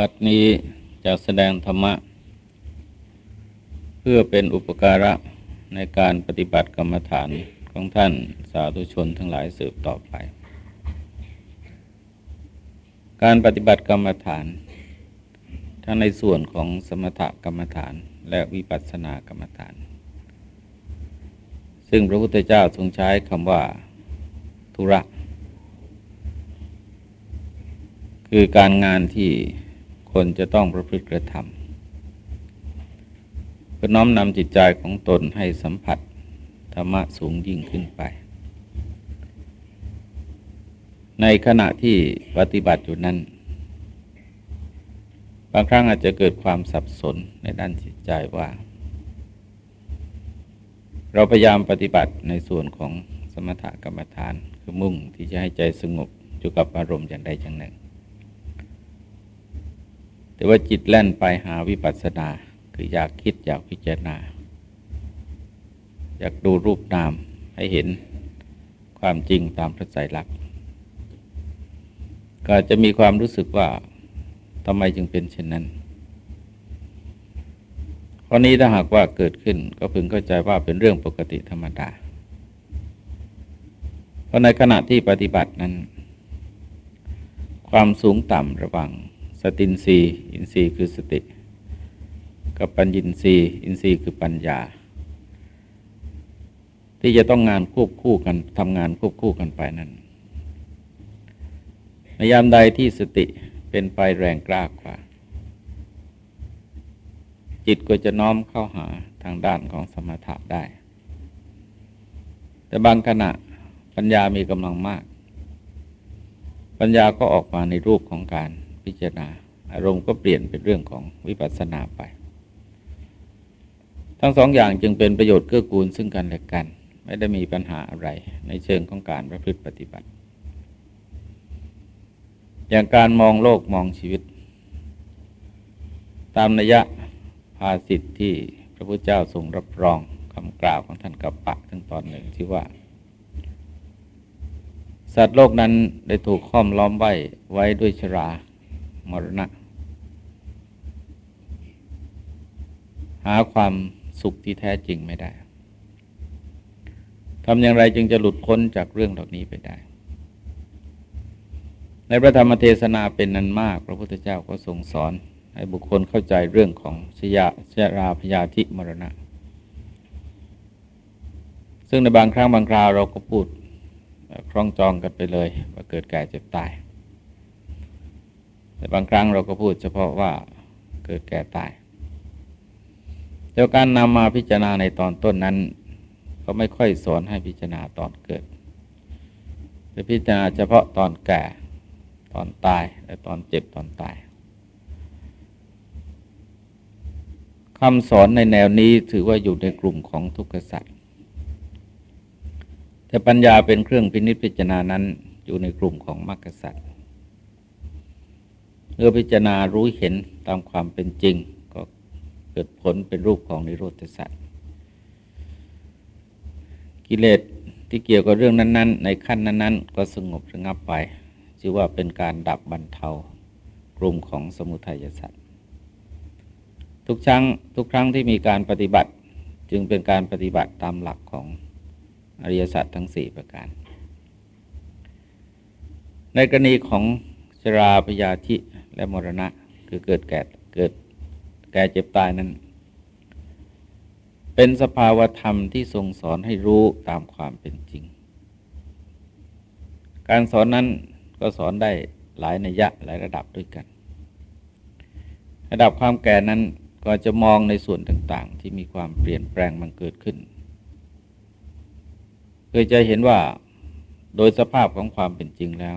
บัดนี้จะแสดงธรรมะ เพื่อเป็นอุปการะในการปฏิบัติกรรมฐานของท่านสาธุชนทั้งหลายสืบต่อไป การปฏิบัติกรรมฐาน ทั้งในส่วนของสมถกรรมฐานและวิปัสสนากรรมฐาน ซึ่งพระพุทธเจ้าทรงใช้คำว่าธุระ คือการงานที่ คนจะต้องประพฤติกระทำเพื่อน้อมนำจิตใจของตนให้สัมผัสธรรมะสูงยิ่งขึ้นไป ในขณะที่ปฏิบัติอยู่นั้น บางครั้งอาจจะเกิดความสับสนในด้านจิตใจว่า เราพยายามปฏิบัติในส่วนของสมถกรรมฐานคือมุ่งที่จะให้ใจสงบอยู่กับอารมณ์อย่างใดอย่างหนึ่ง แต่ว่าจิตแล่นไปหาวิปัสสนา คืออยากคิดอยากพิจารณา อยากดูรูปนามให้เห็นความจริงตามพระไตรลักษณ์ก็จะมีความรู้สึกว่าทำไมจึงเป็นเช่นนั้นข้อนี้ถ้าหากว่าเกิดขึ้นก็พึงเข้าใจว่าเป็นเรื่องปกติธรรมดา เพราะในขณะที่ปฏิบัตินั้น ความสูงต่ำระหว่าง สตินรีอินทรีย์คือสติ กับปัญญินทรีย์อินทรีย์คือปัญญา ที่จะต้องงานควบคู่กันทำงานควบคู่กันไปนั้นในยามใดที่สติเป็นไปแรงกล้ากว่า จิตก็จะน้อมเข้าหาทางด้านของสมถะได้ แต่บางขณะปัญญามีกำลังมาก ปัญญาก็ออกมาในรูปของการ พิจารณา อารมณ์ก็เปลี่ยนเป็นเรื่องของวิปัสสนาไป ทั้งสองอย่างจึงเป็นประโยชน์เกื้อกูลซึ่งกันและกัน ไม่ได้มีปัญหาอะไรในเชิงของการประพฤติปฏิบัติ อย่างการมองโลกมองชีวิต ตามนัยยะภาสิทธิ์ที่พระพุทธเจ้าทรงรับรองคำกล่าวของท่านกัปปะทั้งตอนหนึ่งที่ว่า สัตว์โลกนั้นได้ถูกค้อมล้อมไว้ไว้ด้วยชรา มรณะ หาความสุขที่แท้จริงไม่ได้ทำอย่างไรจึงจะหลุดพ้นจากเรื่องเหล่านี้ไปได้ ในพระธรรมเทศนาเป็นนันมาก พระพุทธเจ้าก็ทรงสอน ให้บุคคลเข้าใจเรื่องของชยาชราพยาธิมรณะ ซึ่งในบางครั้งบางคราวเราก็พูดคล้องจองกันไปเลย ว่าเกิดแก่เจ็บตาย แต่บางครั้งเราก็พูดเฉพาะว่าเกิดแก่ตายเดี๋ยวการนำมาพิจารณาในตอนต้นนั้น ก็ไม่ค่อยสอนให้พิจารณาตอนเกิดจะพิจารณาเฉพาะตอนแก่ตอนตายและตอนเจ็บตอนตายคำสอนในแนวนี้ถือว่าอยู่ในกลุ่มของทุกขสัตว์แต่ปัญญาเป็นเครื่องพินิจพิจารณานั้นอยู่ในกลุ่มของมรรคสัตว์ เมื่อพิจารณารู้เห็นตามความเป็นจริง ก็เกิดผลเป็นรูปของนิโรธสัตว์กิเลสที่เกี่ยวกับเรื่องนั้น ๆ ในขั้นนั้น ๆ ก็สงบระงับไปชื่อว่าเป็นการดับบรรเทากลุ่มของสมุทัยสัตว์ทุกครั้งทุกครั้งที่มีการปฏิบัติจึงเป็นการปฏิบัติตามหลักของอริยสัจทั้งสี่ประการ ในกรณีของ ชราพยาธิและมรณะ คือเกิดแก่เกิดแก่เจ็บตายนั้น เป็นสภาวธรรมที่ทรงสอนให้รู้ตามความเป็นจริง การสอนนั้นก็สอนได้หลายนัยยะหลายระดับด้วยกัน ระดับความแก่นั้นก็จะมองในส่วนต่างๆ ที่มีความเปลี่ยนแปลงมันเกิดขึ้นเพื่อจะเห็นว่าโดยสภาพของความเป็นจริงแล้ว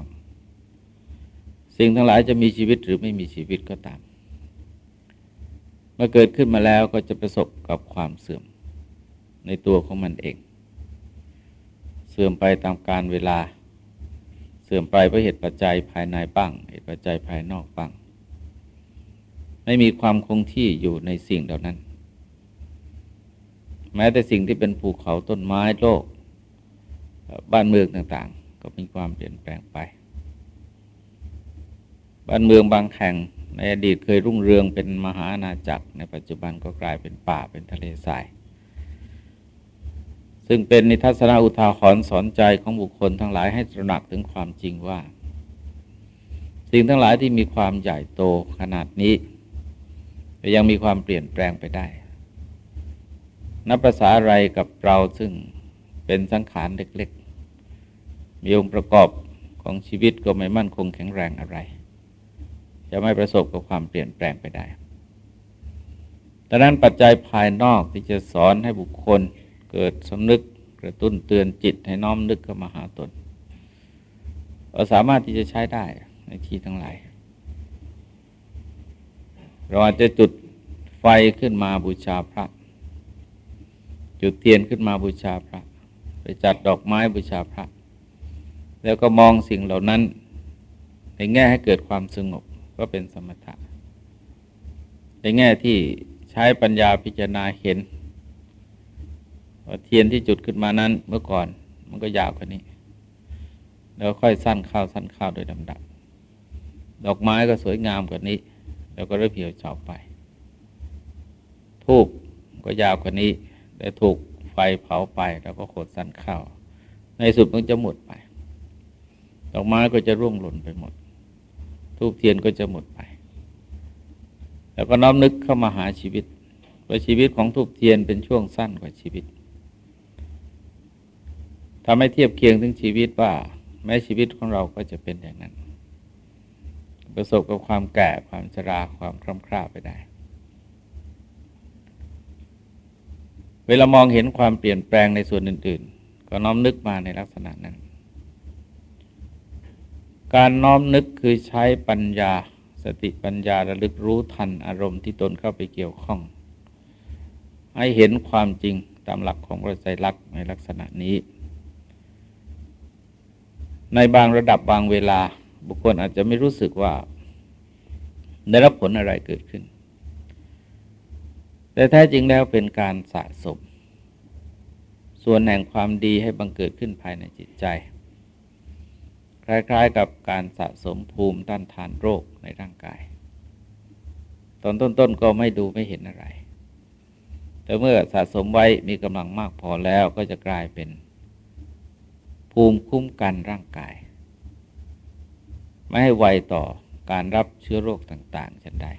สิ่งทั้งหลายจะมีชีวิตหรือไม่มีชีวิตก็ตาม เมื่อเกิดขึ้นมาแล้วก็จะประสบกับความเสื่อมในตัวของมันเอง เสื่อมไปตามการเวลา เสื่อมไปเพราะเหตุปัจจัยภายในบ้าง เหตุปัจจัยภายนอกบ้าง ไม่มีความคงที่อยู่ในสิ่งเหล่านั้น แม้แต่สิ่งที่เป็นภูเขาต้นไม้โลก บ้านเมืองต่างๆ ก็มีความเปลี่ยนแปลงไป บ้านเมืองบางแห่งในอดีตเคยรุ่งเรืองเป็นมหาอาณาจักร ในปัจจุบันก็กลายเป็นป่าเป็นทะเลทราย ซึ่งเป็นนิทัศนอุทาหรณ์สอนใจของบุคคลทั้งหลายให้ตระหนักถึงความจริงว่า สิ่งทั้งหลายที่มีความใหญ่โตขนาดนี้ยังมีความเปลี่ยนแปลงไปได้ นับภาษาอะไรกับเราซึ่งเป็นสังขารเล็กๆ มีองค์ประกอบของชีวิตก็ไม่มั่นคงแข็งแรงอะไร จะไม่ประสบกับความเปลี่ยนแปลงไปได้ดังนั้นปัจจัยภายนอกที่จะสอนให้บุคคลเกิดสำนึกกระตุ้นเตือนจิตให้น้อมนึกเข้ามาหาตนเราสามารถที่จะใช้ได้ในที่ทั้งหลาย เราอาจจะจุดไฟขึ้นมาบูชาพระ จุดเทียนขึ้นมาบูชาพระ ไปจัดดอกไม้บูชาพระ แล้วก็มองสิ่งเหล่านั้นในแง่ให้เกิดความสงบ ก็เป็นสมถะ ในแง่ที่ใช้ปัญญาพิจารณาเห็นว่าเทียนที่จุดขึ้นมานั้นเมื่อก่อน มันก็ยาวกว่านี้ แล้วค่อยสั้นข้าวสั้นข้าวโดยลำดับ ดอกไม้ก็สวยงามกว่านี้ แล้วก็เริ่มเหี่ยวเฉาไปทูบก็ยาวกว่านี้แต่ถูกไฟเผาไป แล้วก็โคตรสั้นข้าว ในสุดมันจะหมดไป ดอกไม้ก็จะร่วงหล่นไปหมด ทูบเทียนก็จะหมดไป แล้วก็น้อมนึกเข้ามาหาชีวิตว่าชีวิตของทูบเทียนเป็นช่วงสั้นกว่าชีวิตทำให้เทียบเคียงถึงชีวิตว่า แม้ชีวิตของเราก็จะเป็นอย่างนั้น ประสบกับความแก่ความชราความคร่ำคร่าไปได้ เวลามองเห็นความเปลี่ยนแปลงในส่วนอื่น ๆ ก็น้อมนึกมาในลักษณะนั้น การน้อมนึกคือใช้ปัญญา สติปัญญาระลึกรู้ทันอารมณ์ที่ตนเข้าไปเกี่ยวข้อง ให้เห็นความจริงตามหลักของพระไตรลักษณ์ในลักษณะนี้ ในบางระดับบางเวลา บุคคลอาจจะไม่รู้สึกว่า ได้รับผลอะไรเกิดขึ้น แต่แท้จริงแล้วเป็นการสะสม ส่วนแห่งความดีให้บังเกิดขึ้นภายในจิตใจ คล้ายๆกับการสะสมภูมิต้านทานโรคในร่างกาย ตอนต้นๆก็ไม่ดูไม่เห็นอะไร แต่เมื่อสะสมไว้มีกำลังมากพอแล้วก็จะกลายเป็นภูมิคุ้มกันร่างกาย ไม่ให้ไวต่อการรับเชื้อโรคต่างๆฉันได้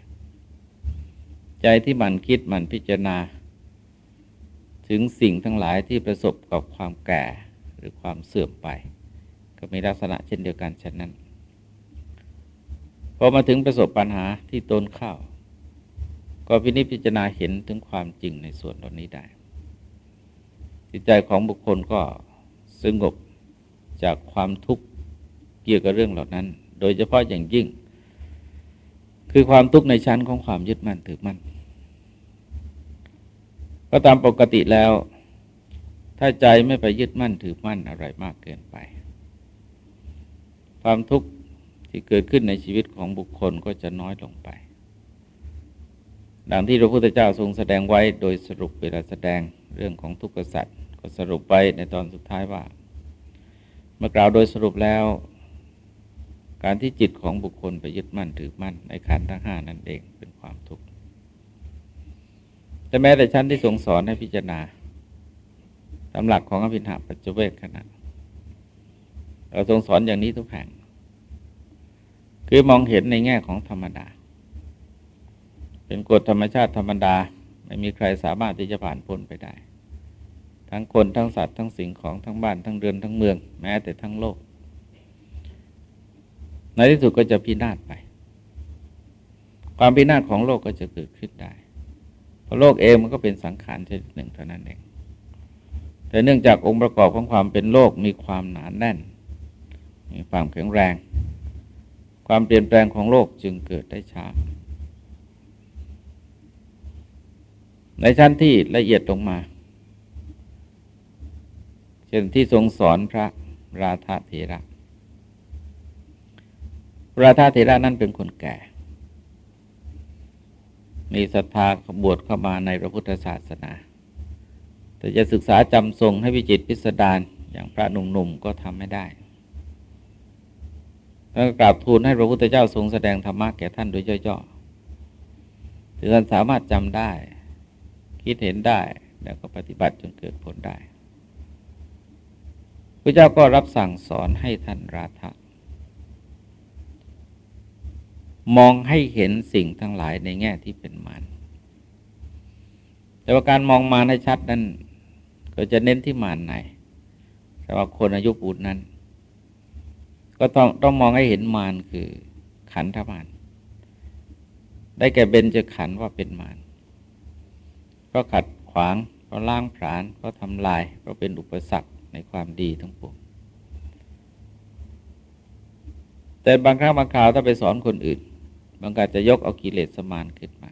ใจที่มันคิดมันพิจารณา ถึงสิ่งทั้งหลายที่ประสบกับความแก่หรือความเสื่อมไป ก็มีลักษณะเช่นเดียวกันฉะนั้นพอมาถึงประสบปัญหาที่ตนเข้าก็พินิจพิจารณาเห็นถึงความจริงในส่วนตรงนี้ได้ จิตใจของบุคคลก็สงบจากความทุกข์เกี่ยวกับเรื่องเหล่านั้น โดยเฉพาะอย่างยิ่ง คือความทุกข์ในชั้นของความยึดมั่นถือมั่นก็ตามปกติแล้ว ถ้าใจไม่ไปยึดมั่นถือมั่นอะไรมากเกินไป ความทุกข์ที่เกิดขึ้นในชีวิตของบุคคลก็จะน้อยลงไป ดังที่พระพุทธเจ้าทรงแสดงไว้โดยสรุปเวลาแสดงเรื่องของทุกข์สัตว์ก็สรุปไปในตอนสุดท้ายว่า เมื่อกล่าวโดยสรุปแล้ว การที่จิตของบุคคลไปยึดมั่นถือมั่นในขันธ์ทั้งห้านั่นเองเป็นความทุกข์แต่แม้แต่ชั้นที่ทรงสอนให้พิจารณาตามหลักของอภินหาปัจเจเวกขณะ เราทรงสอนอย่างนี้ทุกแห่ง คือมองเห็นในแง่ของธรรมดา เป็นกฎธรรมชาติธรรมดา ไม่มีใครสามารถที่จะผ่านพ้นไปได้ ทั้งคนทั้งสัตว์ทั้งสิ่งของทั้งบ้านทั้งเรือนทั้งเมือง แม้แต่ทั้งโลก ในที่สุดก็จะพินาศไป ความพินาศของโลกก็จะเกิดขึ้นได้ เพราะโลกเองมันก็เป็นสังขารชนิดหนึ่งเท่านั้นเองแต่เนื่องจากองค์ประกอบของความเป็นโลกมีความหนานแน่น มีความแข็งแรง ความเปลี่ยนแปลงของโลกจึงเกิดได้ช้า ในชั้นที่ละเอียดลงมา เช่นที่ทรงสอนพระราธาเถระราธาเถระนั้นเป็นคนแก่ มีศรัทธาขบวชเข้ามาในพระพุทธศาสนา แต่จะศึกษาจำทรงให้วิจิตพิสดารอย่างพระหนุ่มๆก็ทำไม่ได้ แล้วกราบทูลให้พระพุทธเจ้าทรงแสดงธรรมะแก่ท่านโดยย่อๆถึงท่านสามารถจำได้ คิดเห็นได้แล้วก็ปฏิบัติจนเกิดผลได้พระเจ้าก็รับสั่งสอนให้ท่านราธะมองให้เห็นสิ่งทั้งหลายในแง่ที่เป็นมารแต่ว่าการมองมาให้ชัดนั้น ก็จะเน้นที่มารไหนแต่ว่าคนอายุปูนนั้น ก็ต้องต้องมองให้เห็นมารคือขันธมารได้แก่เบญจะขันว่าเป็นมารก็ขัดขวางก็ล่างผลาญก็ทำลายก็เป็นอุปสรรคในความดีทั้งปวงแต่บางครั้งบางคราวถ้าไปสอนคนอื่น บางการจะยกเอากิเลสสมานขึ้นมา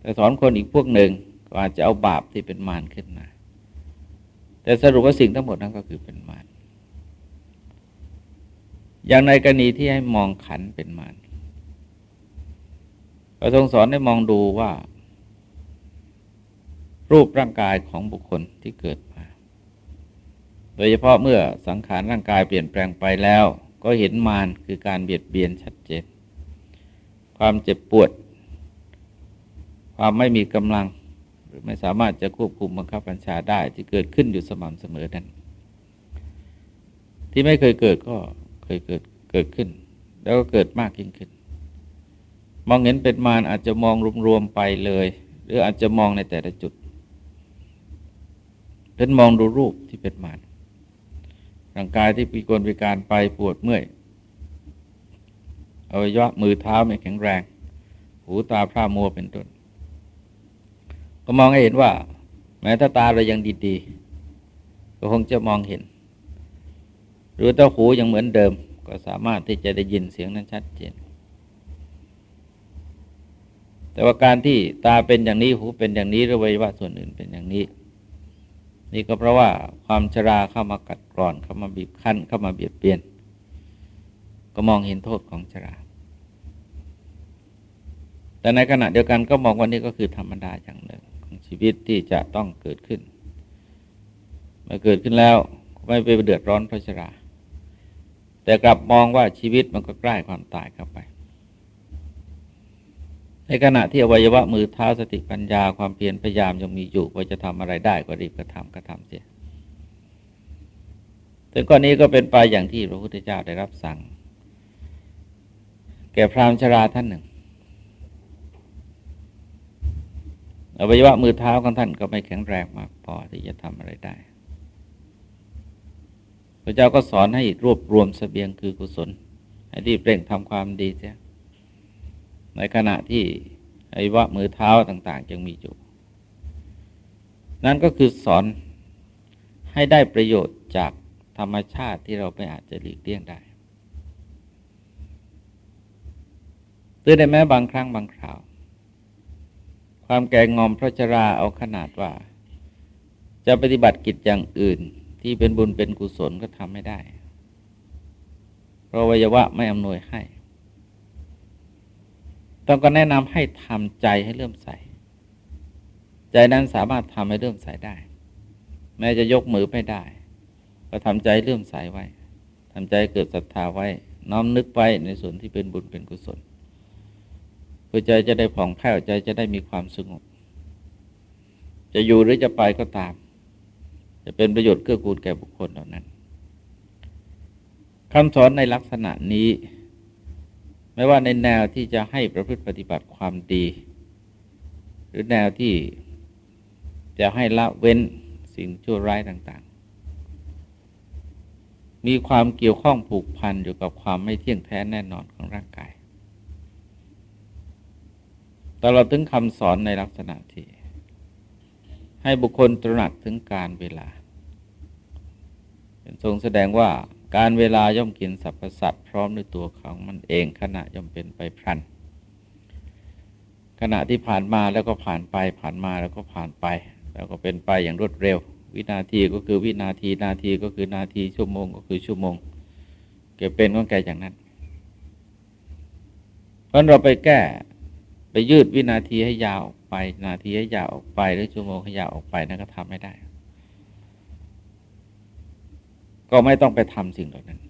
แต่สอนคนอีกพวกหนึ่งก็อาจจะเอาบาปที่เป็นมารขึ้นมา แต่สรุปว่าสิ่งทั้งหมดนั้นก็คือเป็นมาร อย่างในกรณีที่ให้มองขันเป็นมารพระทรงสอนให้มองดูว่า รูปร่างกายของบุคคลที่เกิดมา โดยเฉพาะเมื่อสังขารร่างกายเปลี่ยนแปลงไปแล้ว ก็เห็นมารคือการเบียดเบียนชัดเจน ความเจ็บปวด ความไม่มีกำลัง หรือไม่สามารถจะควบคุมบังคับบัญชาได้ที่เกิดขึ้นอยู่สม่ำเสมอนั้น ที่ไม่เคยเกิดก็ เคยเกิดเกิดขึ้น แล้วก็เกิดมากยิ่งขึ้น มองเห็นเป็นมารอาจจะมองรวมๆไปเลย หรืออาจจะมองในแต่ละจุดเดินมองดูรูปที่เป็นมารร่างกายที่ปีกลปีการไปปวดเมื่อยอวัยวะมือเท้าไม่แข็งแรง หูตาพร่ามัวเป็นต้น ก็มองให้เห็นว่า แม้ถ้าตาเรายังดีๆก็คงจะมองเห็น หรือถ้าหูยังเหมือนเดิม ก็สามารถที่จะได้ยินเสียงนั้นชัดเจน แต่ว่าการที่ตาเป็นอย่างนี้หูเป็นอย่างนี้หรือวัยวะส่วนอื่นเป็นอย่างนี้ นี่ก็เพราะว่าความชราเข้ามากัดกร่อนเข้ามาบีบคั้นเข้ามาเบียดเบียน ก็มองเห็นโทษของชรา แต่ในขณะเดียวกันก็มองว่านี่ก็คือธรรมดาอย่างหนึ่งชีวิตที่จะต้องเกิดขึ้นเมื่อเกิดขึ้นแล้วไม่ไปเดือดร้อนเพราะชรา แต่กลับมองว่าชีวิตมันก็ใกล้ความตายเข้าไป ในขณะที่อวัยวะมือเท้าสติปัญญาความเพียรพยายามยังมีอยู่ว่าจะทำอะไรได้ก็รีบกระทำกระทำเสียถึงก้อนนี้ก็เป็นไปอย่างที่พระพุทธเจ้าได้รับสั่ง แก่พราหมณ์ชราท่านหนึ่งอวัยวะมือเท้าของท่านก็ไม่แข็งแรงมากพอที่จะทำอะไรได้ พระเจ้าก็สอนให้รวบรวมสเสบียงคือกุศล ให้รีบเร่งทำความดีเสียในขณะที่อวัยวะมือเท้าต่าง ๆ ยังมีอยู่ นั่นก็คือสอนให้ได้ประโยชน์จากธรรมชาติที่เราไม่อาจจะหลีกเลี่ยงได้ตือนได้แม้บางครั้งบางคราว ความแก่งอมพระชราเอาขนาดว่า จะปฏิบัติกิจอย่างอื่น ที่เป็นบุญเป็นกุศลก็ทำไม่ได้ เพราะวัยวะไม่อำนวยให้ต้องก็แนะนำให้ทำใจให้เริ่มใส ใจนั้นสามารถทำให้เริ่มใสได้ แม้จะยกมือไม่ได้ ก็ทำใจเริ่มใสไว้ทำใจเกิดศรัทธาไว้ น้อมนึกไว้ในส่วนที่เป็นบุญเป็นกุศลพื่อใจจะได้ผ่องแผ้วใจจะได้มีความสงบ จะอยู่หรือจะไปก็ตาม จะเป็นประโยชน์เกื้อกูลแก่บุคคลเหล่านั้นคำสอนในลักษณะนี้ ไม่ว่าในแนวที่จะให้ประพฤติปฏิบัติความดี หรือแนวที่จะให้ละเว้นสิ่งชั่วร้ายต่างๆ มีความเกี่ยวข้องผูกพันอยู่กับความไม่เที่ยงแท้แน่นอนของร่างกาย ตลอดถึงคำสอนในลักษณะที่ ให้บุคคลตระหนักถึงการเวลาเป็นทรงแสดงว่าการเวลาย่อมกินสรรพสัตว์พร้อมในตัวของมันเองขณะย่อมเป็นไปพลัน ขณะที่ผ่านมาแล้วก็ผ่านไปผ่านมาแล้วก็ผ่านไป แล้วก็เป็นไปอย่างรวดเร็ว วินาทีก็คือวินาทีนาทีก็คือนาทีชั่วโมงก็คือชั่วโมง เก็บเป็นก็แก่อย่างนั้นเพราะเราไปแก้ ไปยืดวินาทีให้ยาวออกไป นาทีให้ยาวออกไป หรือชั่วโมงให้ยาวออกไปนั่นก็ทำไม่ได้ ก็ไม่ต้องไปทำสิ่งเหล่านั้น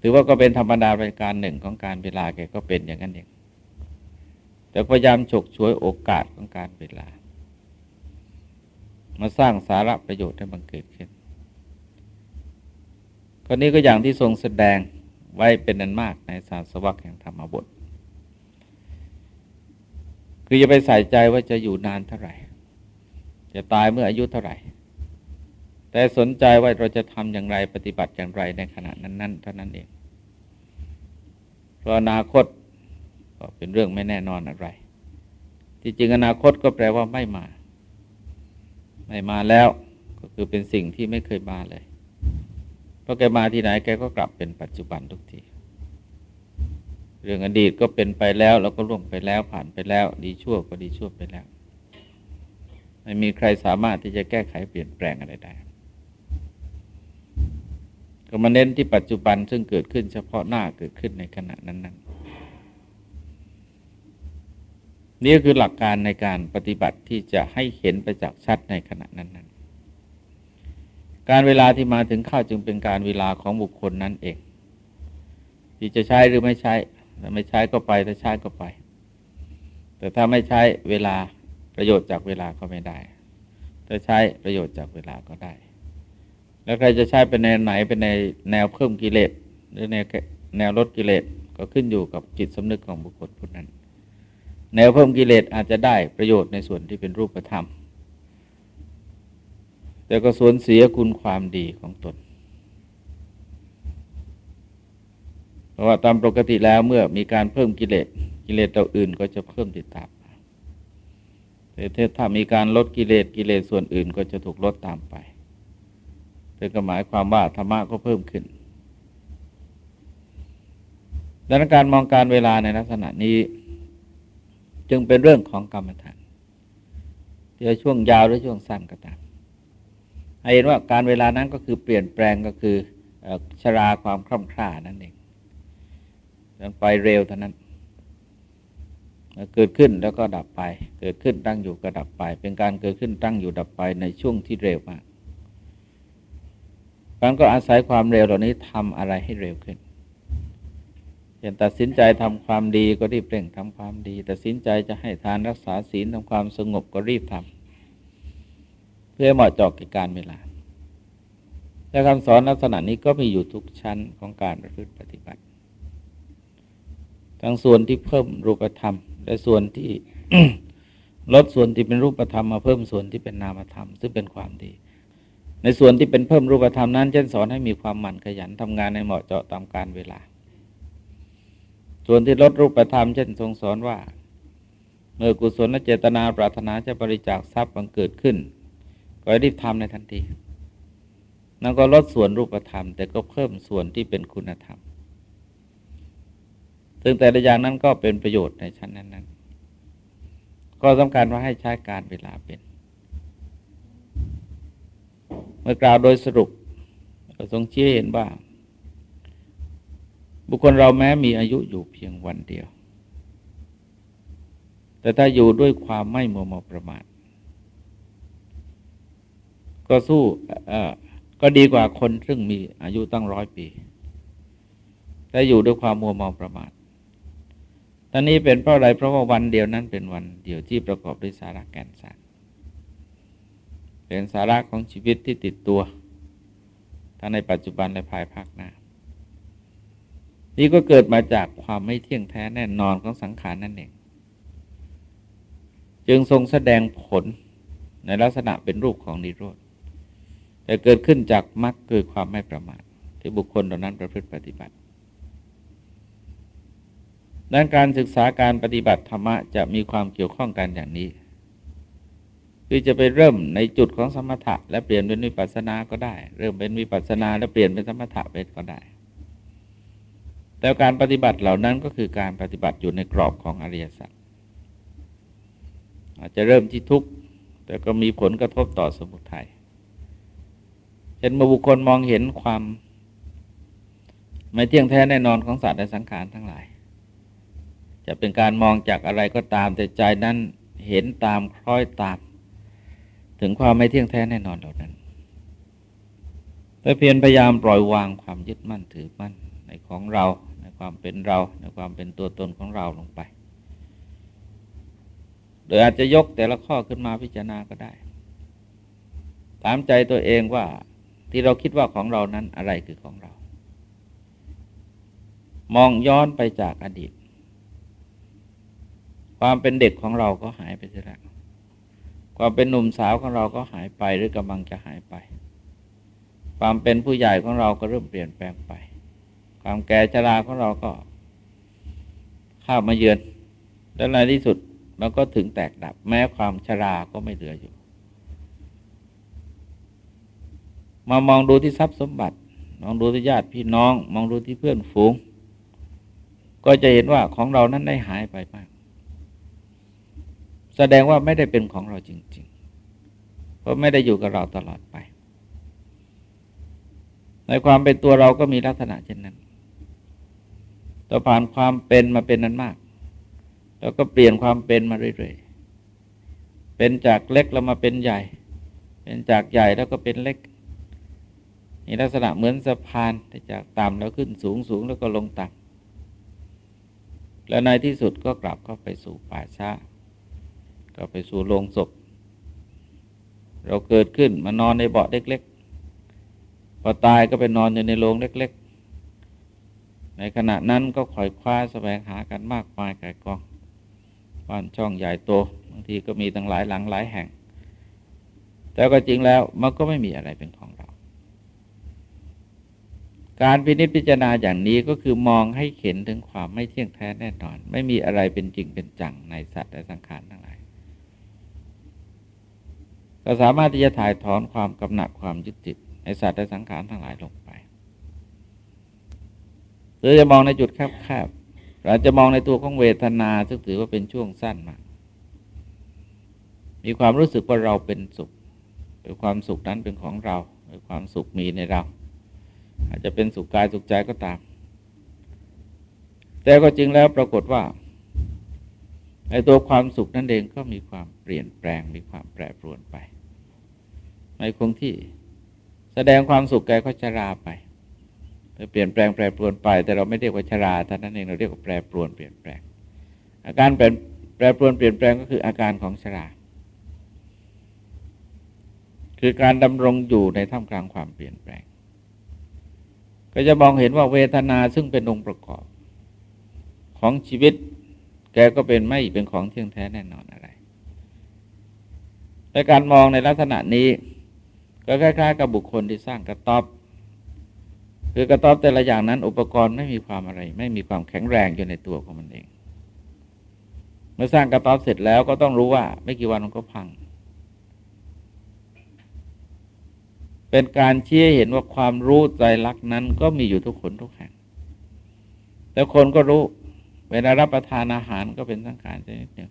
ถือว่าก็เป็นธรรมดารายการหนึ่งของการเวลาแกก็เป็นอย่างนั้นเองแต่พยายามฉกฉวยโอกาสของการเวลา มาสร้างสาระประโยชน์ให้บังเกิดขึ้นกรณีก็อย่างที่ทรงแสดงไว้เป็นนันมากในสารสวักแห่งธรรมบท คือจะไปใส่ใจว่าจะอยู่นานเท่าไหร่ จะตายเมื่ออายุเท่าไหร่ แต่สนใจว่าเราจะทำอย่างไรปฏิบัติอย่างไรในขณะนั้นๆเท่านั้นเอง เพราะอนาคตก็เป็นเรื่องไม่แน่นอนอะไร ที่จริงอนาคตก็แปลว่าไม่มา ไม่มาแล้วก็คือเป็นสิ่งที่ไม่เคยมาเลยพราะแกมาที่ไหนแกก็กลับเป็นปัจจุบันทุกที เรื่องอดีตก็เป็นไปแล้วแล้วก็ล่วงไปแล้วผ่านไปแล้ว ดีชั่วก็ดีชั่วไปแล้ว ไม่มีใครสามารถที่จะแก้ไขเปลี่ยนแปลงอะไรได้ ก็มาเน้นที่ปัจจุบันซึ่งเกิดขึ้นเฉพาะหน้าเกิดขึ้นในขณะนั้นๆนี่คือหลักการในการปฏิบัติที่จะให้เห็นไปจากชัดในขณะนั้นการเวลาที่มาถึงข้าจึงเป็นการเวลาของบุคคลนั่นเอง ที่จะใช้หรือไม่ใช้ ถ้าไม่ใช้ก็ไปถ้าใช้ก็ไป แต่ถ้าไม่ใช้เวลาประโยชน์จากเวลาก็ไม่ได้ ถ้าใช้ประโยชน์จากเวลาก็ได้ แล้วใครจะใช้เป็นแนวไหนเป็นในแนวเพิ่มกิเลสหรือในแนวลดกิเลสก็ขึ้นอยู่กับจิตสำนึกของบุคคลผู้นั้น แนวเพิ่มกิเลสอาจจะได้ประโยชน์ในส่วนที่เป็นรูปธรรม แต่ก็สูญเสียคุณความดีของตน เพราะว่าตามปกติแล้วเมื่อมีการเพิ่มกิเลสกิเลสตัวอื่นก็จะเพิ่มติดตามแต่ถ้ามีการลดกิเลสกิเลสส่วนอื่นก็จะถูกลดตามไปเป็นก็หมายความว่าธรรมะก็เพิ่มขึ้นดังนั้นการมองการเวลาในลักษณะนี้ จึงเป็นเรื่องของกรรมฐานจะช่วงยาวหรือช่วงสั้นก็ตามให้เห็นว่าการเวลานั้นก็คือเปลี่ยนแปลงก็คือชราความคล่ำคร่านั่นเอง มันไปเร็วเท่านั้นเกิดขึ้นแล้วก็ดับไป เกิดขึ้นตั้งอยู่ก็ดับไป เป็นการเกิดขึ้นตั้งอยู่ดับไปในช่วงที่เร็วมากการก็อาศัยความเร็วเหล่านี้ทำอะไรให้เร็วขึ้นอย่างตัดสินใจทำความดีก็รีบเร่งทำความดี ตัดสินใจจะให้ทานรักษาศีลทำความสงบก็รีบทำเพื่อเหมาะเจาะกับการเวลาแต่คำสอนลักษณะนี้ก็มีอยู่ทุกชั้นของการประพฤติปฏิบัติ ทั้งส่วนที่เพิ่มรูปธรรม และส่วนที่ลดส่วนที่เป็นรูปธรรมมาเพิ่มส่วนที่เป็นนามธรรม ซึ่งเป็นความดี ในส่วนที่เป็นเพิ่มรูปธรรมนั้นเช่นสอนให้มีความหมั่นขยันทำงานในเหมาะเจาะตามการเวลา ส่วนที่ลดรูปธรรมเช่นทรงสอนว่า เมื่อกุศลและเจตนาปรารถนาจะบริจาคทรัพย์บังเกิดขึ้น ก็รีบทำในทันทีนั่นก็ลดส่วนรูปธรรม แต่ก็เพิ่มส่วนที่เป็นคุณธรรม ซึ่งแต่ละอย่างนั้นก็เป็นประโยชน์ในชั้นนั้น ๆ ก็สำคัญว่าให้ใช้การเวลาเป็น เมื่อกล่าวโดยสรุปทรงเชี้เห็นว่า บุคคลเราแม้มีอายุอยู่เพียงวันเดียว แต่ถ้าอยู่ด้วยความไม่มัวเมาประมาทก็สู้ก็ดีกว่าคนซึ่งมีอายุตั้งร้อยปี แต่อยู่ด้วยความมัวเมาประมาท ตอนนี้เป็นเพราะอะไรเพราะว่าวันเดียวนั้นเป็นวันเดียวที่ประกอบด้วยสาระแก่นสารเป็นสาระของชีวิตที่ติดตัวทั้งในปัจจุบันและภายภาคหน้านี่ก็เกิดมาจากความไม่เที่ยงแท้แน่นอนของสังขารนั่นเอง จึงทรงแสดงผลในลักษณะเป็นรูปของนิโรธ แต่เกิดขึ้นจากมรรคคือความไม่ประมาทที่บุคคลเหล่านั้นประพฤติปฏิบัติ ดังการศึกษาการปฏิบัติธรรมะจะมีความเกี่ยวข้องกันอย่างนี้ คือจะไปเริ่มในจุดของสมถะ และเปลี่ยนเป็นวิปัสสนาก็ได้ เริ่มเป็นวิปัสสนาแล้วเปลี่ยนเป็นสมถะไปก็ได้ แต่การปฏิบัติเหล่านั้นก็คือการปฏิบัติอยู่ในกรอบของอริยสัจอาจจะเริ่มที่ทุกข์แต่ก็มีผลกระทบต่อสมุทัยเช่นเมื่อบุคคลมองเห็นความ ไม่เที่ยงแท้แน่นอนของสัตว์และสังขารทั้งหลาย จะเป็นการมองจากอะไรก็ตาม แต่ใจนั้นเห็นตามคล้อยตาม ถึงความไม่เที่ยงแท้แน่นอนเหล่านั้น แต่เพียรพยายามปล่อยวางความยึดมั่นถือมั่นในของเราในความเป็นเราในความเป็นตัวตนของเราลงไป โดยอาจจะยกแต่ละข้อขึ้นมาพิจารณาก็ได้ถามใจตัวเองว่าที่เราคิดว่าของเรานั้นอะไรคือของเรา มองย้อนไปจากอดีต ความเป็นเด็กของเราก็หายไปเสียแล้วความเป็นหนุ่มสาวของเราก็หายไปหรือกำลังจะหายไป ความเป็นผู้ใหญ่ของเราก็เริ่มเปลี่ยนแปลงไป ความแก่ชราของเราก็เข้ามาเยือนแล้ในที่สุดเราก็ถึงแตกดับ แม้ความชราก็ไม่เหลืออยู่ มามองดูที่ทรัพย์สมบัติ มองดูที่ญาติพี่น้อง มองดูที่เพื่อนฝูง ก็จะเห็นว่าของเรานั้นได้หายไปมาก แสดงว่าไม่ได้เป็นของเราจริง ๆ เพราะไม่ได้อยู่กับเราตลอดไป ในความเป็นตัวเราก็มีลักษณะเช่นนั้นต่อผ่านความเป็นมาเป็นนั้นมาก แล้วก็เปลี่ยนความเป็นมาเรื่อยๆ เป็นจากเล็กแล้วมาเป็นใหญ่ เป็นจากใหญ่แล้วก็เป็นเล็กมีลักษณะเหมือนสะพานแต่จากต่ำแล้วขึ้นสูงสูงแล้วก็ลงต่ำแล้วในที่สุดก็กลับเข้าไปสู่ป่าช้า ก็ไปสู่โลงศพ เราเกิดขึ้นมานอนในเบาะเล็ก ๆ พอตายก็ไปนอนอยู่ในโรงเล็ก ๆ ในขณะนั้นก็คอยคว้าแสวงหากันมากมายไก่กองบ้านช่องใหญ่โตบางทีก็มีตั้งหลายหลังหลายแห่ง แต่ก็จริงแล้วมันก็ไม่มีอะไรเป็นของเรา การพินิจพิจารณาอย่างนี้ก็คือมองให้เห็นถึงความไม่เที่ยงแท้แน่นอน ไม่มีอะไรเป็นจริงเป็นจังในสัตว์และสังขารทั้งหลาย ก็สามารถที่จะถ่ายถอนความกำหนัดความยึดติดในสัตว์และสังขารทั้งหลายลงไปหรือจะมองในจุดแคบๆเราจะมองในตัวของเวทนาซึ่งถือว่าเป็นช่วงสั้นมาก มีความรู้สึกว่าเราเป็นสุขเป็นความสุขนั้นเป็นของเราเป็นความสุขมีในเรา อาจจะเป็นสุขกายสุขใจก็ตาม แต่ก็จริงแล้วปรากฏว่าในตัวความสุขนั่นเองก็มีความเปลี่ยนแปลงมีความแปรปรวนไป ไม่คงที่ แสดงความสุขแกก็ชราไปเปลี่ยนแปลงแปรปรวนไป แต่เราไม่เรียกว่าชราท่านั้นเองเราเรียกว่าแปรปรวนเปลี่ยนแปลง อาการแปรแปรปรวนเปลี่ยนแปลงก็คืออาการของชรา คือการดำรงอยู่ในท่ามกลางความเปลี่ยนแปลง ก็จะมองเห็นว่าเวทนาซึ่งเป็นองค์ประกอบ ของชีวิต แกก็เป็นไม่เป็นของเที่ยงแท้แน่นอนอะไรแต่การมองในลักษณะนี้ ก็คล้ายๆ กับบุคคลที่สร้างกระต๊อบคือกระต๊อบแต่ละอย่างนั้น อุปกรณ์ไม่มีความอะไร ไม่มีความแข็งแรงอยู่ในตัวของมันเอง เมื่อสร้างกระต๊อบเสร็จแล้วก็ต้องรู้ว่า ไม่กี่วันมันก็พัง เป็นการเชี้เห็นว่าความรู้ใจรักนั้น ก็มีอยู่ทุกคนทุกแห่ง แต่คนก็รู้ เวลารับประทานอาหารก็เป็นสังขารชนิดหนึ่ง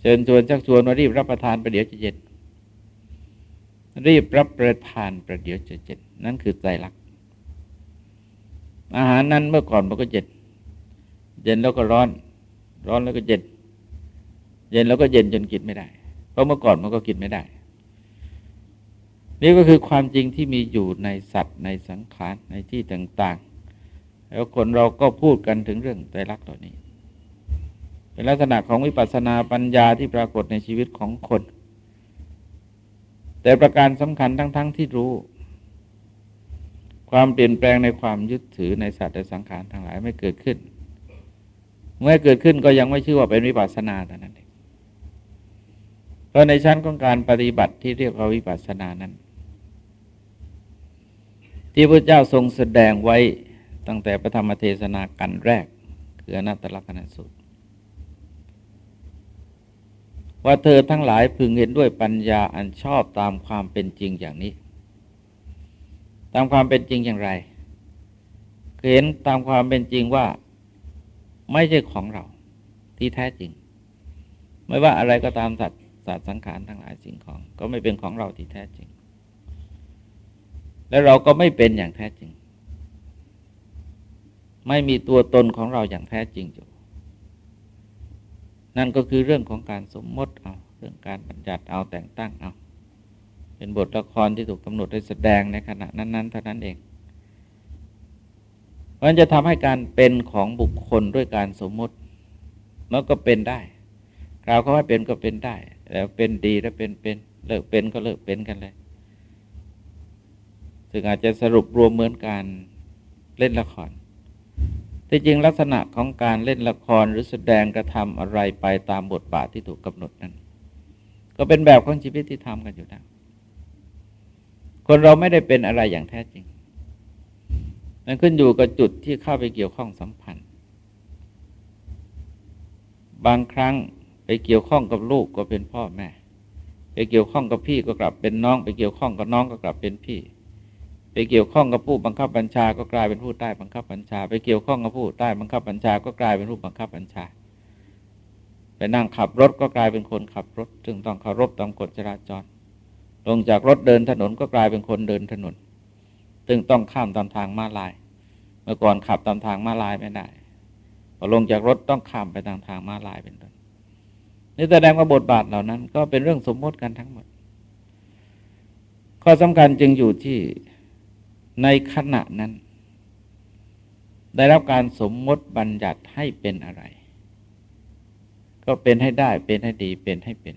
เชิญชวนชักชวนว่ารีบรับประทานไปเดี๋ยวจะเย็น รีบรับประทานประเดี๋ยวจะเจ็ดนั่นคือใจรัก อาหารนั้นเมื่อก่อนมันก็เย็นเย็นแล้วก็ร้อน ร้อนแล้วก็เย็น เย็นแล้วก็เย็นจนกินไม่ได้ เพราะเมื่อก่อนมันก็กินไม่ได้ นี่ก็คือความจริงที่มีอยู่ในสัตว์ในสังขารในที่ต่าง ๆ แล้วคนเราก็พูดกันถึงเรื่องใจรักตัวนี้ เป็นลักษณะของวิปัสสนาปัญญาที่ปรากฏในชีวิตของคน แต่ประการสำคัญทั้งๆทที่รู้ ความเปลี่ยนแปลงในความยึดถือในสัตว์และสังขารทั้งหลายไม่เกิดขึ้น เมื่อเกิดขึ้นก็ยังไม่ชื่อว่าเป็นวิปัสสนาแต่นั้นเองเพราะในชั้นของการปฏิบัติที่เรียกว่าวิปัสสนานั้น ที่พระเจ้าทรงแสดงไว้ตั้งแต่พระธรรมเทศนากันแรก คืออนัตตลักษณสูตร ว่าเธอทั้งหลายพึงเห็นด้วยปัญญาอันชอบตามความเป็นจริงอย่างนี้ ตามความเป็นจริงอย่างไรเห็นตามความเป็นจริงว่าไม่ใช่ของเราที่แท้จริง ไม่ว่าอะไรก็ตามสัตว์สัตว์สังขารทั้งหลายสิ่งของ ก็ไม่เป็นของเราที่แท้จริง และเราก็ไม่เป็นอย่างแท้จริง ไม่มีตัวตนของเราอย่างแท้จริงอยู่ นั่นก็คือเรื่องของการสมมติเอาเรื่องการบัญญัติเอาแต่งตั้งเอาเป็นบทละครที่ถูกกำหนดให้แสดงในขณะนั้นๆเท่านั้นเองมันจะทำให้การเป็นของบุคคลด้วยการสมมติมันก็เป็นได้กล่าวเขาว่าเป็นก็เป็นได้ แล้วเป็นดีแล้วเป็นเป็นเลิกเป็นก็เลิกเป็นกันเลยซึ่งอาจจะสรุปรวมเหมือนการเล่นละคร ที่จริงลักษณะของการเล่นละครหรือแสดงกระทำอะไรไปตามบทบาทที่ถูกกำหนดนั้น ก็เป็นแบบของชีวิตที่ทำกันอยู่แล้วคนเราไม่ได้เป็นอะไรอย่างแท้จริง มันขึ้นอยู่กับจุดที่เข้าไปเกี่ยวข้องสัมพันธ์ บางครั้งไปเกี่ยวข้องกับลูกก็เป็นพ่อแม่ ไปเกี่ยวข้องกับพี่ก็กลับเป็นน้อง ไปเกี่ยวข้องกับน้องก็กลับเป็นพี่ เกี่ยวข้องกับผู้บังคับบัญชาก็กลายเป็นผู้ใต้บังคับบัญชา ไปเกี่ยวข้องกับผู้ใต้บังคับบัญชา ก็กลายเป็นผู้บังคับบัญชา ไปนั่งขับรถก็กลายเป็นคนขับรถ จึงต้องเคารพตามกฎจราจร ลงจากรถเดินถนนก็กลายเป็นคนเดินถนนซึ่งต้องข้ามตามทางม้าลาย เมื่อก่อนขับตามทางม้าลายไม่ได้พอลงจากรถต้องข้ามไปทางทางม้าลายเป็นต้นนี่แสดงว่าบทบาทเหล่านั้น ก็เป็นเรื่องสมมติกันทั้งหมด ข้อสำคัญจึงอยู่ที่ ในขณะนั้น ได้รับการสมมติบัญญัติให้เป็นอะไร ก็เป็นให้ได้เป็นให้ดีเป็นให้เป็น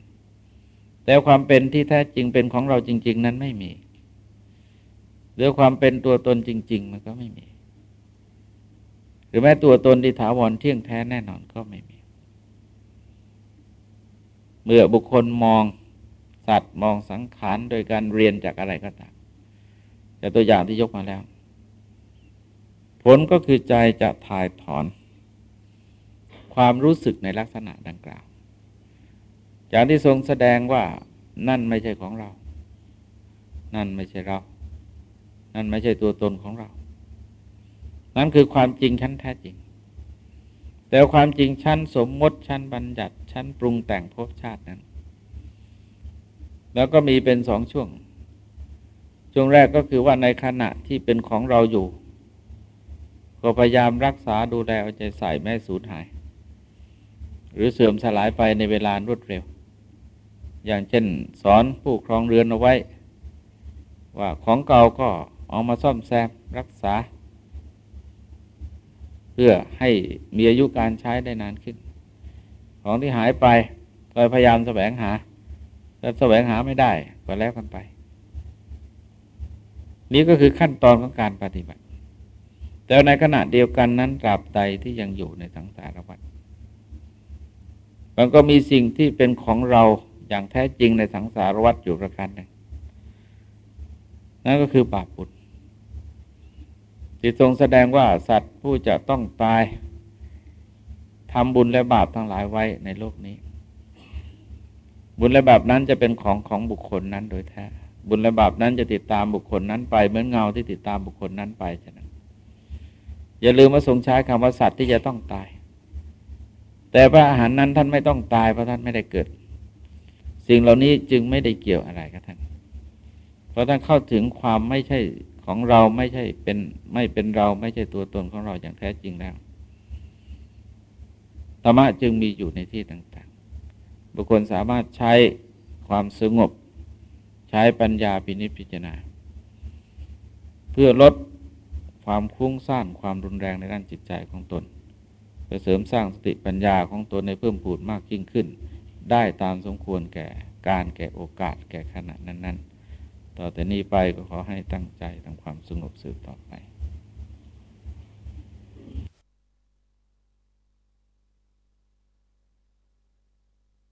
แต่ความเป็นที่แท้จริงเป็นของเราจริง ๆ นั้นไม่มีหรือความเป็นตัวตนจริง ๆ มันก็ไม่มี หรือแม้ตัวตนที่ถาวรเที่ยงแท้แน่นอนก็ไม่มี เมื่อบุคคลมองสัตว์มองสังขารโดยการเรียนจากอะไรก็ตาม แต่ตัวอย่างที่ยกมาแล้ว ผลก็คือใจจะถ่ายถอน ความรู้สึกในลักษณะดังกล่าวจากที่ทรงแสดงว่านั่นไม่ใช่ของเรา นั่นไม่ใช่เรา นั่นไม่ใช่ตัวตนของเรา นั่นคือความจริงชั้นแท้จริง แต่ความจริงชั้นสมมติชั้นบัญญัติชั้นปรุงแต่งภพชาตินั้น แล้วก็มีเป็นสองช่วง ช่วงแรกก็คือว่าในขณะที่เป็นของเราอยู่ ก็พยายามรักษาดูแลเอาใจใส่แม่สูญหาย หรือเสื่อมสลายไปในเวลารวดเร็ว อย่างเช่น สอนผู้ครองเรือนเอาไว้ ว่าของเก่าก็เอามาซ่อมแซมรักษา เพื่อให้มีอายุการใช้ได้นานขึ้น ของที่หายไปก็พยายามแสวงหาแต่แสวงหาไม่ได้ก็แล้วกันไป นี่ก็คือขั้นตอนของการปฏิบัติ แต่ในขณะเดียวกันนั้นตราบใดที่ยังอยู่ในสังสารวัฏมันก็มีสิ่งที่เป็นของเราอย่างแท้จริงในสังสารวัฏอยู่ประการหนึ่งนั่นก็คือบาปบุญที่ทรงแสดงว่าสัตว์ผู้จะต้องตายทำบุญและบาปทั้งหลายไว้ในโลกนี้ บุญและบาปนั้นจะเป็นของของบุคคลนั้นโดยแท้ บุญและบาปนั้นจะติดตามบุคคลนั้นไป เหมือนเงาที่ติดตามบุคคลนั้นไปฉะนั้น อย่าลืมว่าทรงใช้คำว่าสัตว์ที่จะต้องตาย แต่พระอาหารนั้นท่านไม่ต้องตายเพราะท่านไม่ได้เกิด สิ่งเหล่านี้จึงไม่ได้เกี่ยวอะไรกับท่าน เพราะท่านเข้าถึงความไม่ใช่ของเราไม่ใช่เป็นไม่เป็นเราไม่ใช่ตัวตนของเราอย่างแท้จริงแล้วธรรมะจึงมีอยู่ในที่ต่างๆ บุคคลสามารถใช้ความสงบ ใช้ปัญญาพินิจพิจารณา เพื่อลดความคุ้งซ่านความรุนแรงในด้านจิตใจของตนเพื่อเสริมสร้างสติปัญญาของตนในเพิ่มพูดมากยิ่งขึ้น ได้ตามสมควรแก่การแก่โอกาสแก่ขณะนั้น ๆ ต่อแต่นี้ไปก็ขอให้ตั้งใจทำความสงบสืบต่อไป